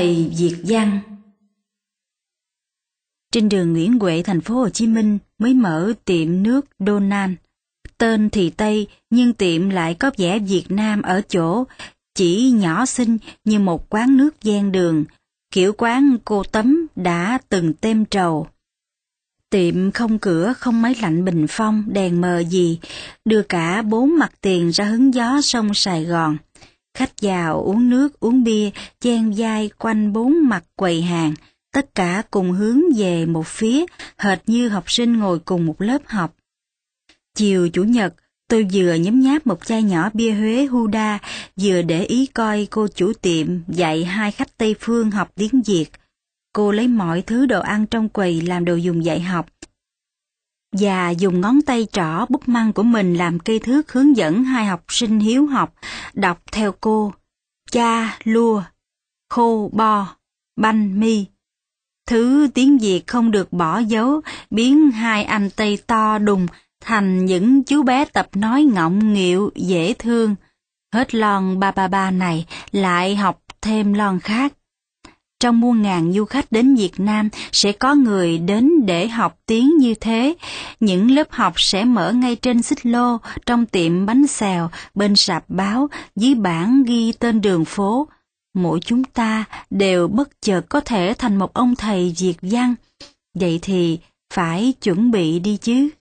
thầy Việt văn Trên đường Nguyễn Huệ, thành phố Hồ Chí Minh mới mở tiệm nước donan Tên thì Tây, nhưng tiệm lại có vẻ Việt Nam ở chỗ chỉ nhỏ xinh như một quán nước gian đường, kiểu quán cô tấm đã từng tem trầu. Tiệm không cửa, không máy lạnh bình phong, đèn mờ gì, đưa cả bốn mặt tiền ra hứng gió sông Sài Gòn. Khách vào uống nước, uống bia, chen vai quanh bốn mặt quầy hàng, tất cả cùng hướng về một phía, hệt như học sinh ngồi cùng một lớp học. Chiều Chủ nhật, tôi vừa nhấm nháp một chai nhỏ bia Huế Huda, vừa để ý coi cô chủ tiệm dạy hai khách Tây Phương học tiếng Việt. Cô lấy mọi thứ đồ ăn trong quầy làm đồ dùng dạy học, và dùng ngón tay trỏ bút măng của mình làm cây thước hướng dẫn hai học sinh hiếu học đọc theo cô. Cha, lua, khô, bo, banh, mi. Thứ tiếng Việt không được bỏ dấu, biến hai anh Tây to đùng thành những chú bé tập nói ngọng nghịu, dễ thương. Hết lon ba ba ba này, lại học thêm lon khác. Trong muôn ngàn du khách đến Việt Nam sẽ có người đến để học tiếng như thế. Những lớp học sẽ mở ngay trên xích lô, trong tiệm bánh xèo, bên sạp báo, dưới bảng ghi tên đường phố. Mỗi chúng ta đều bất chợt có thể thành một ông thầy Việt văn. Vậy thì phải chuẩn bị đi chứ.